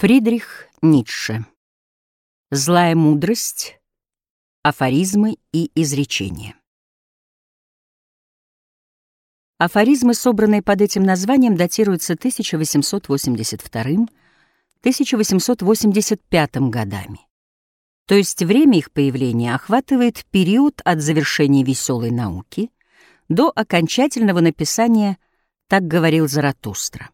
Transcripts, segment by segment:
Фридрих Ницше. Злая мудрость, афоризмы и изречения. Афоризмы, собранные под этим названием, датируются 1882-1885 годами. То есть время их появления охватывает период от завершения веселой науки до окончательного написания «Так говорил Заратустра».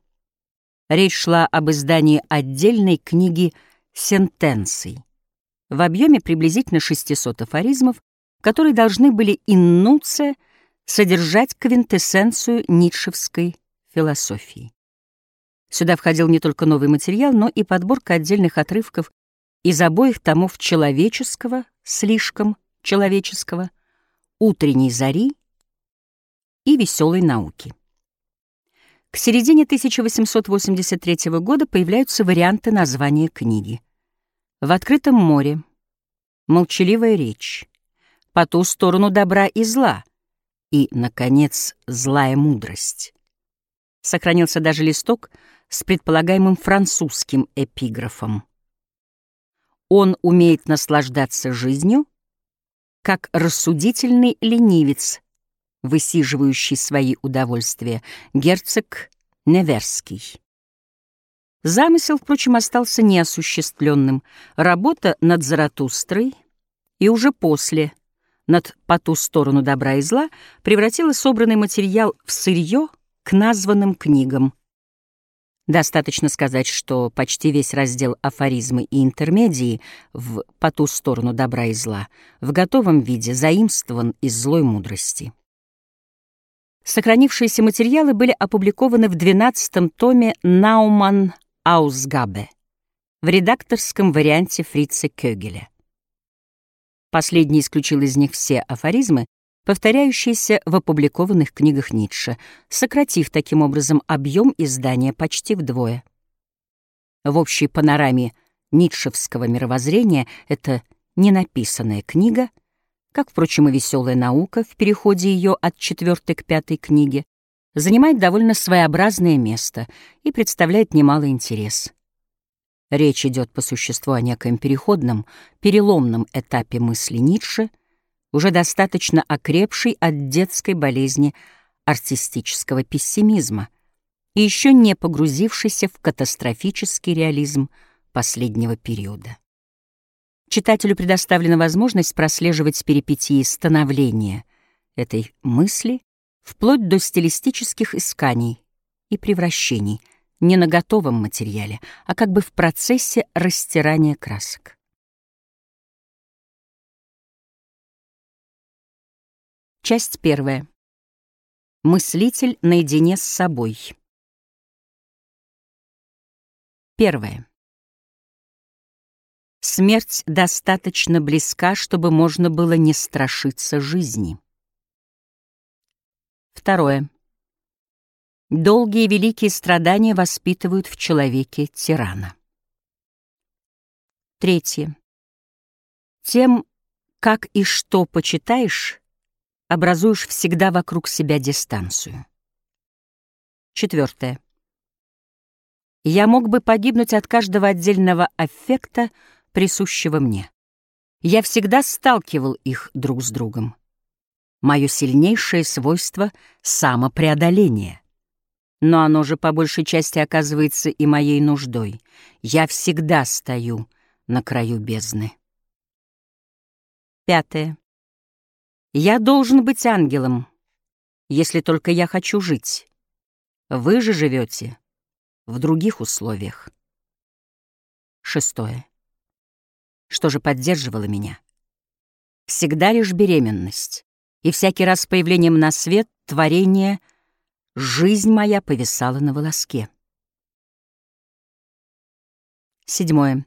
Речь шла об издании отдельной книги «Сентенций» в объеме приблизительно 600 афоризмов, которые должны были иннуция содержать квинтэссенцию ницшевской философии. Сюда входил не только новый материал, но и подборка отдельных отрывков из обоих томов человеческого, слишком человеческого, утренней зари и веселой науки. К середине 1883 года появляются варианты названия книги. «В открытом море», «Молчаливая речь», «По ту сторону добра и зла» и, наконец, «Злая мудрость». Сохранился даже листок с предполагаемым французским эпиграфом. Он умеет наслаждаться жизнью, как рассудительный ленивец, высиживающий свои удовольствия, герцог Неверский. Замысел, впрочем, остался неосуществленным. Работа над Заратустрой и уже после над «По ту сторону добра и зла» превратила собранный материал в сырье к названным книгам. Достаточно сказать, что почти весь раздел афоризмы и интермедии в «По ту сторону добра и зла» в готовом виде заимствован из злой мудрости. Сохранившиеся материалы были опубликованы в 12-том томе «Науман Аусгабе» в редакторском варианте Фрица Кёгеля. Последний исключил из них все афоризмы, повторяющиеся в опубликованных книгах Ницше, сократив таким образом объем издания почти вдвое. В общей панораме ницшевского мировоззрения это ненаписанная книга — как, впрочем, и веселая наука в переходе ее от четвертой к пятой книге, занимает довольно своеобразное место и представляет немалый интерес. Речь идет по существу о некоем переходном, переломном этапе мысли Ницше, уже достаточно окрепшей от детской болезни артистического пессимизма и еще не погрузившейся в катастрофический реализм последнего периода. Читателю предоставлена возможность прослеживать перипетии становления этой мысли вплоть до стилистических исканий и превращений не на готовом материале, а как бы в процессе растирания красок. Часть первая. Мыслитель наедине с собой. Первое. Смерть достаточно близка, чтобы можно было не страшиться жизни. Второе. Долгие великие страдания воспитывают в человеке тирана. Третье. Тем, как и что почитаешь, образуешь всегда вокруг себя дистанцию. Четвертое. Я мог бы погибнуть от каждого отдельного аффекта, присущего мне. Я всегда сталкивал их друг с другом. Мое сильнейшее свойство — самопреодоление. Но оно же по большей части оказывается и моей нуждой. Я всегда стою на краю бездны. Пятое. Я должен быть ангелом, если только я хочу жить. Вы же живете в других условиях. Шестое. Что же поддерживало меня? Всегда лишь беременность. И всякий раз с появлением на свет творения жизнь моя повисала на волоске. Седьмое.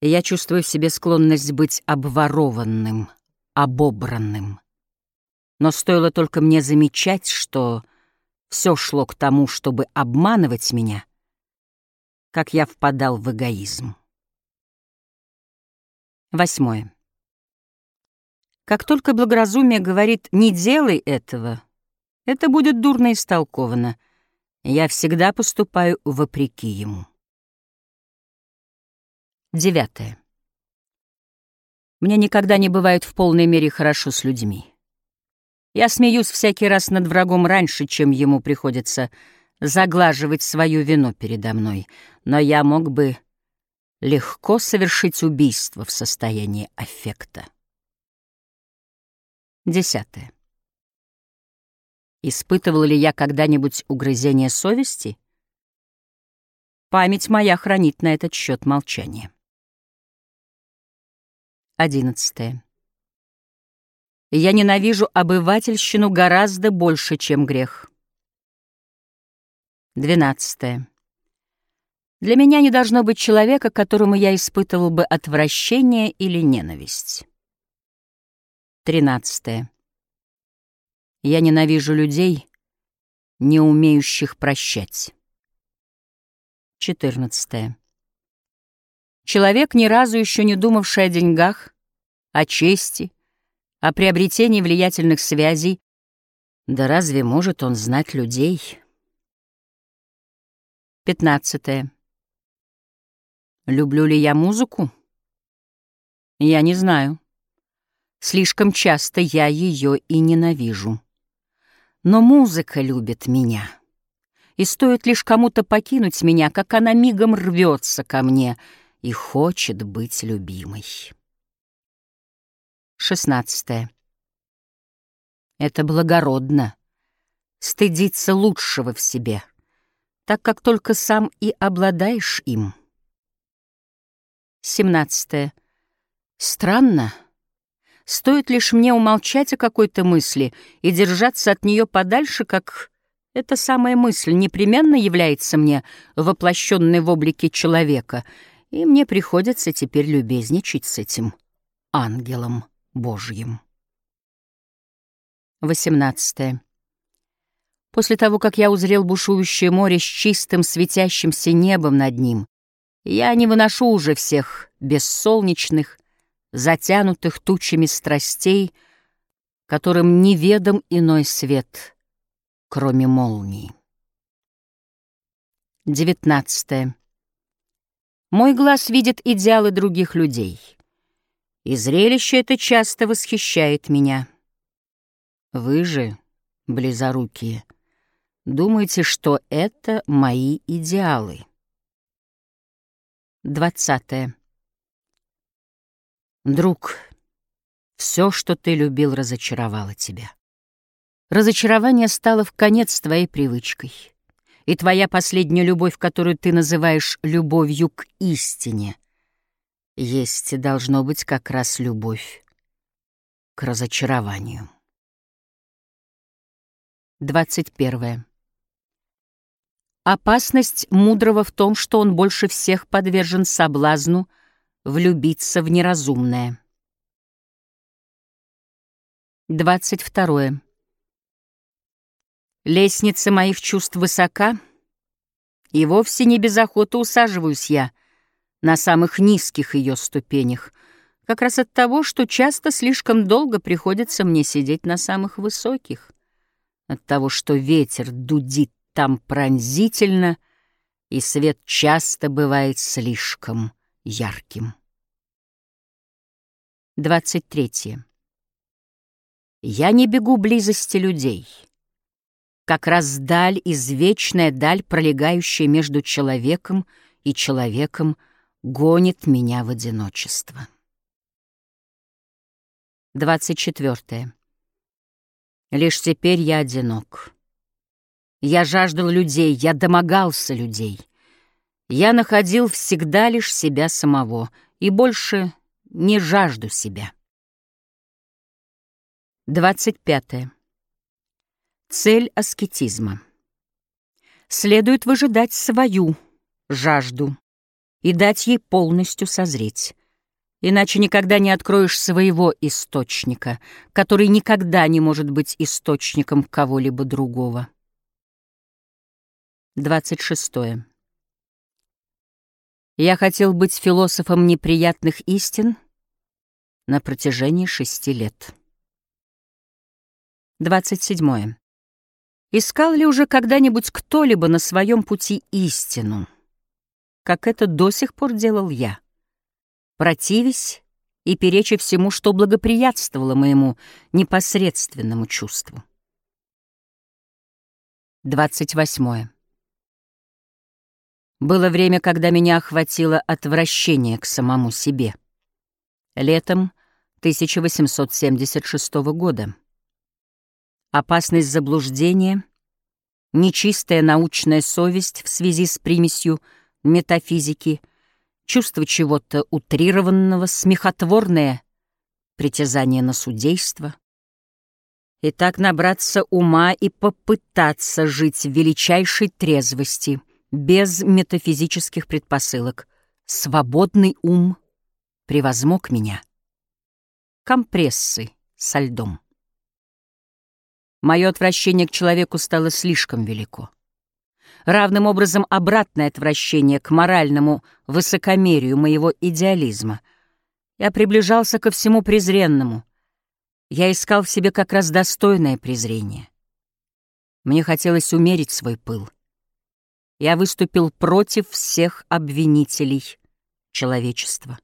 Я чувствую в себе склонность быть обворованным, обобранным. Но стоило только мне замечать, что все шло к тому, чтобы обманывать меня, как я впадал в эгоизм. Восьмое. Как только благоразумие говорит «не делай этого», это будет дурно истолковано. Я всегда поступаю вопреки ему. Девятое. Мне никогда не бывает в полной мере хорошо с людьми. Я смеюсь всякий раз над врагом раньше, чем ему приходится заглаживать свою вину передо мной, но я мог бы легко совершить убийство в состоянии аффекта. Десятое. Испытывал ли я когда-нибудь угрызение совести? Память моя хранит на этот счет молчание. Одиннадцатое. Я ненавижу обывательщину гораздо больше, чем грех. Двенадцатое. Для меня не должно быть человека, которому я испытывал бы отвращение или ненависть. Тринадцатое. Я ненавижу людей, не умеющих прощать. Четырнадцатое. Человек, ни разу еще не думавший о деньгах, о чести, о приобретении влиятельных связей, да разве может он знать людей? Пятнадцатое. Люблю ли я музыку? Я не знаю. Слишком часто я ее и ненавижу. Но музыка любит меня. И стоит лишь кому-то покинуть меня, как она мигом рвется ко мне и хочет быть любимой. Шестнадцатое. Это благородно — стыдиться лучшего в себе, так как только сам и обладаешь им. Семнадцатое. Странно — Стоит лишь мне умолчать о какой-то мысли и держаться от нее подальше, как эта самая мысль непременно является мне воплощенной в облике человека, и мне приходится теперь любезничать с этим ангелом Божьим. 18. После того, как я узрел бушующее море с чистым светящимся небом над ним, я не выношу уже всех бессолнечных, затянутых тучами страстей, которым неведом иной свет, кроме молнии. Девятнадцатое. Мой глаз видит идеалы других людей, и зрелище это часто восхищает меня. Вы же, близорукие, думаете, что это мои идеалы. Двадцатое. Друг, все, что ты любил, разочаровало тебя. Разочарование стало в конец твоей привычкой. И твоя последняя любовь, которую ты называешь любовью к истине, есть должно быть как раз любовь к разочарованию. 21. Опасность мудрого в том, что он больше всех подвержен соблазну — влюбиться в неразумное. 22. Лестница моих чувств высока, и вовсе не без охоты усаживаюсь я на самых низких ее ступенях, как раз от того, что часто слишком долго приходится мне сидеть на самых высоких, от того, что ветер дудит там пронзительно, и свет часто бывает слишком ярким. 23. Я не бегу близости людей. Как раз даль, извечная даль, пролегающая между человеком и человеком, гонит меня в одиночество. 24. Лишь теперь я одинок. Я жаждал людей, я домогался людей — я находил всегда лишь себя самого и больше не жажду себя. 25. Цель аскетизма. Следует выжидать свою жажду и дать ей полностью созреть. Иначе никогда не откроешь своего источника, который никогда не может быть источником кого-либо другого. 26. Я хотел быть философом неприятных истин на протяжении шести лет. 27. Искал ли уже когда-нибудь кто-либо на своем пути истину, как это до сих пор делал я? противясь и перечи всему, что благоприятствовало моему непосредственному чувству. 28. Было время, когда меня охватило отвращение к самому себе. Летом 1876 года. Опасность заблуждения, нечистая научная совесть в связи с примесью метафизики, чувство чего-то утрированного, смехотворное притязание на судейство. И так набраться ума и попытаться жить в величайшей трезвости, без метафизических предпосылок. Свободный ум превозмог меня компрессы со льдом. Мое отвращение к человеку стало слишком велико. Равным образом обратное отвращение к моральному высокомерию моего идеализма. Я приближался ко всему презренному. Я искал в себе как раз достойное презрение. Мне хотелось умерить свой пыл. Я выступил против всех обвинителей человечества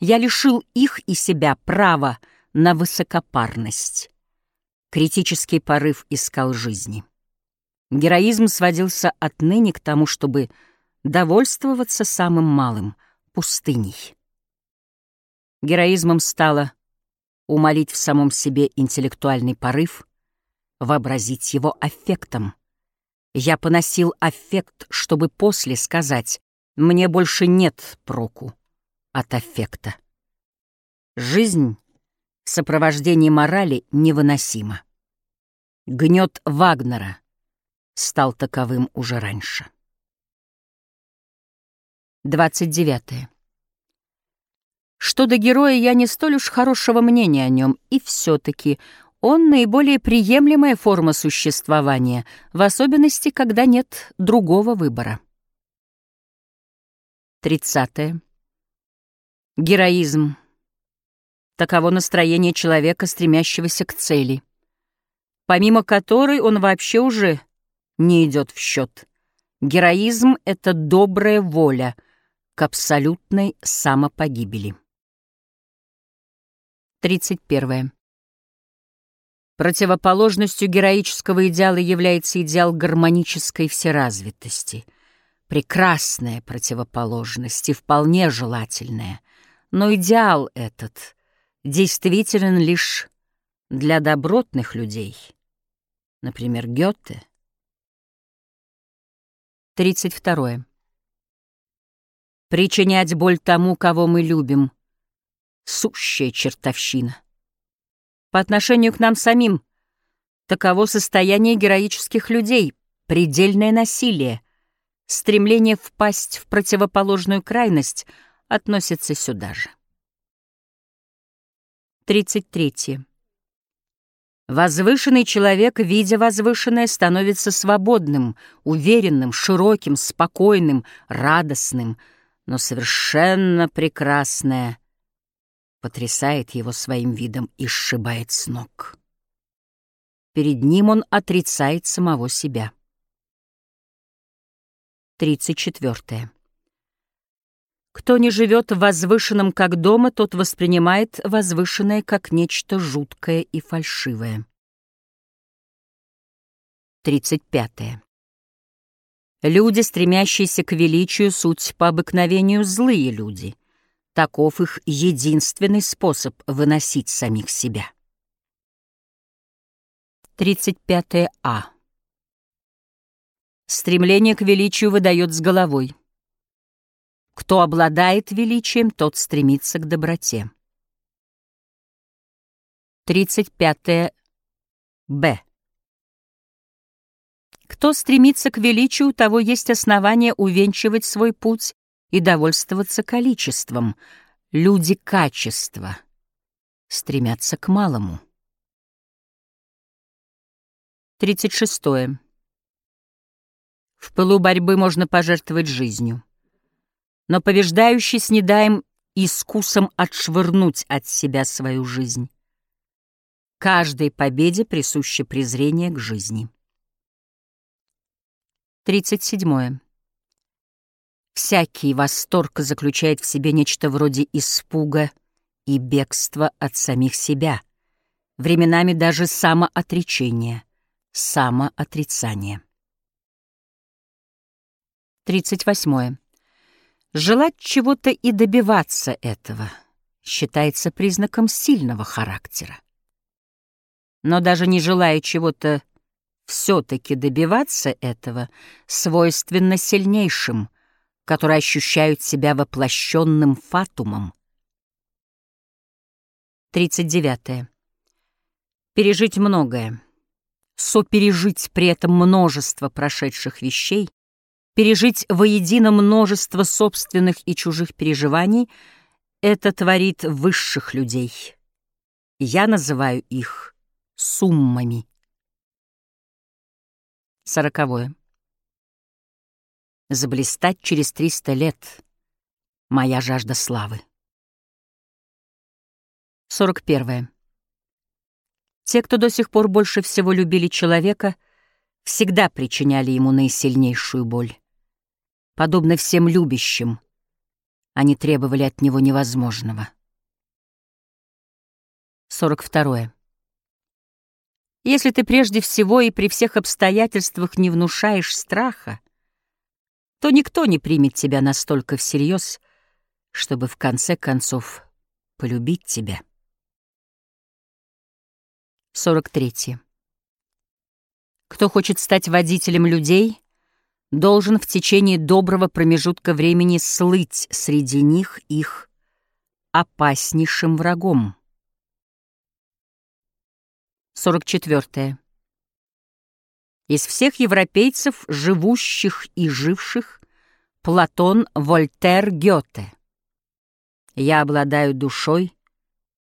я лишил их и себя права на высокопарность. Критический порыв искал жизни. Героизм сводился отныне к тому, чтобы довольствоваться самым малым — пустыней. Героизмом стало умолить в самом себе интеллектуальный порыв, вообразить его аффектом. Я поносил аффект, чтобы после сказать «мне больше нет проку» от аффекта. Жизнь в сопровождении морали невыносима. Гнет Вагнера стал таковым уже раньше. 29. Что до героя, я не столь уж хорошего мнения о нем, и все-таки он наиболее приемлемая форма существования, в особенности, когда нет другого выбора. 30. Героизм. Таково настроение человека, стремящегося к цели, помимо которой он вообще уже не идет в счет. Героизм — это добрая воля к абсолютной самопогибели. 31. Противоположностью героического идеала является идеал гармонической всеразвитости. Прекрасная противоположность и вполне желательная — но идеал этот действителен лишь для добротных людей, например, Гёте. 32. Причинять боль тому, кого мы любим — сущая чертовщина. По отношению к нам самим таково состояние героических людей, предельное насилие, стремление впасть в противоположную крайность — относится сюда же. 33. Возвышенный человек, видя возвышенное, становится свободным, уверенным, широким, спокойным, радостным, но совершенно прекрасное потрясает его своим видом и сшибает с ног. Перед ним он отрицает самого себя. 34. Кто не живет в возвышенном как дома, тот воспринимает возвышенное как нечто жуткое и фальшивое. 35. Люди, стремящиеся к величию, суть по обыкновению злые люди. Таков их единственный способ выносить самих себя. 35 А. Стремление к величию выдает с головой. Кто обладает величием, тот стремится к доброте. 35 Б. Кто стремится к величию, того есть основания увенчивать свой путь и довольствоваться количеством. Люди качества стремятся к малому. 36. В пылу борьбы можно пожертвовать жизнью но побеждающий с недаем искусом отшвырнуть от себя свою жизнь. Каждой победе присуще презрение к жизни. 37. Всякий восторг заключает в себе нечто вроде испуга и бегства от самих себя, временами даже самоотречения, самоотрицания. 38. Желать чего-то и добиваться этого считается признаком сильного характера. Но даже не желая чего-то все-таки добиваться этого, свойственно сильнейшим — которые ощущают себя воплощенным фатумом. 39. Пережить многое, сопережить при этом множество прошедших вещей, пережить воедино множество собственных и чужих переживаний — это творит высших людей. Я называю их суммами. Сороковое заблистать через триста лет. Моя жажда славы. 41. Те, кто до сих пор больше всего любили человека, всегда причиняли ему наисильнейшую боль. Подобно всем любящим, они требовали от него невозможного. 42. Если ты прежде всего и при всех обстоятельствах не внушаешь страха, то никто не примет тебя настолько всерьез, чтобы в конце концов полюбить тебя. 43. Кто хочет стать водителем людей, должен в течение доброго промежутка времени слыть среди них их опаснейшим врагом. 44. Из всех европейцев, живущих и живших, Платон, Вольтер, Гёте. Я обладаю душой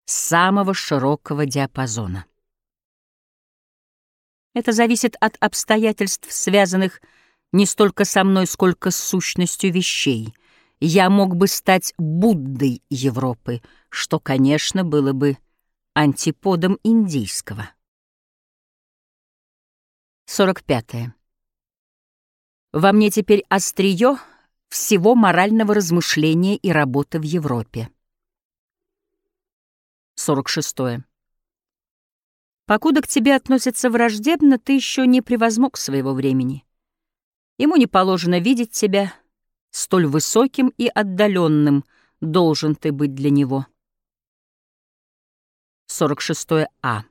самого широкого диапазона. Это зависит от обстоятельств, связанных не столько со мной, сколько с сущностью вещей. Я мог бы стать Буддой Европы, что, конечно, было бы антиподом индийского. 45. -е. Во мне теперь острие всего морального размышления и работы в Европе. 46. -е. Покуда к тебе относятся враждебно, ты еще не превозмог своего времени. Ему не положено видеть тебя, столь высоким и отдаленным должен ты быть для него. 46 А.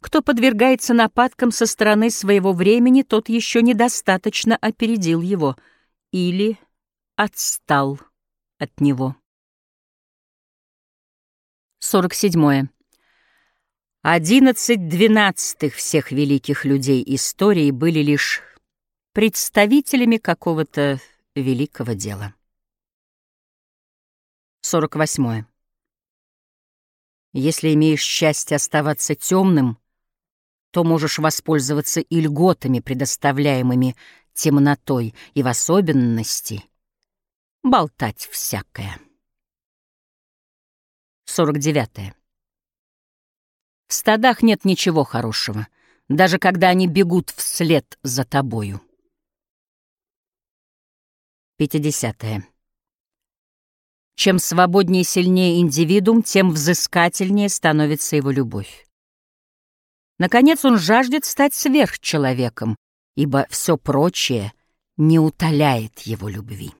Кто подвергается нападкам со стороны своего времени, тот еще недостаточно опередил его или отстал от него. 47. Одиннадцать двенадцатых всех великих людей истории были лишь представителями какого-то великого дела. 48. Если имеешь счастье оставаться темным, то можешь воспользоваться и льготами, предоставляемыми темнотой, и в особенности болтать всякое. 49. -е. В стадах нет ничего хорошего, даже когда они бегут вслед за тобою. 50. -е. Чем свободнее и сильнее индивидуум, тем взыскательнее становится его любовь. Наконец он жаждет стать сверхчеловеком, ибо все прочее не утоляет его любви.